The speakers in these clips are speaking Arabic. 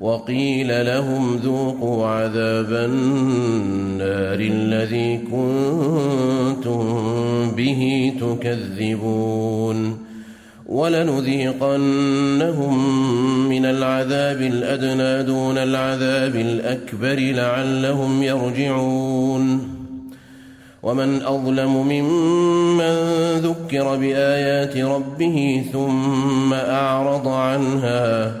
وقيل لهم ذوقوا عذاب النار الذي كنتم به تكذبون ولنذيقنهم من العذاب الأدنى دون العذاب الأكبر لعلهم يرجعون ومن أظلم ممن ذكر بآيات ربه ثم أعرض عنها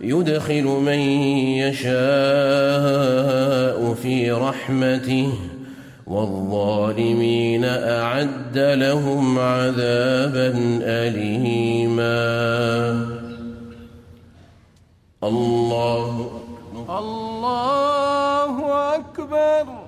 يدخل من يشاء في رحمته والظالمين أعد لهم عذابا اليما. الله الله أكبر.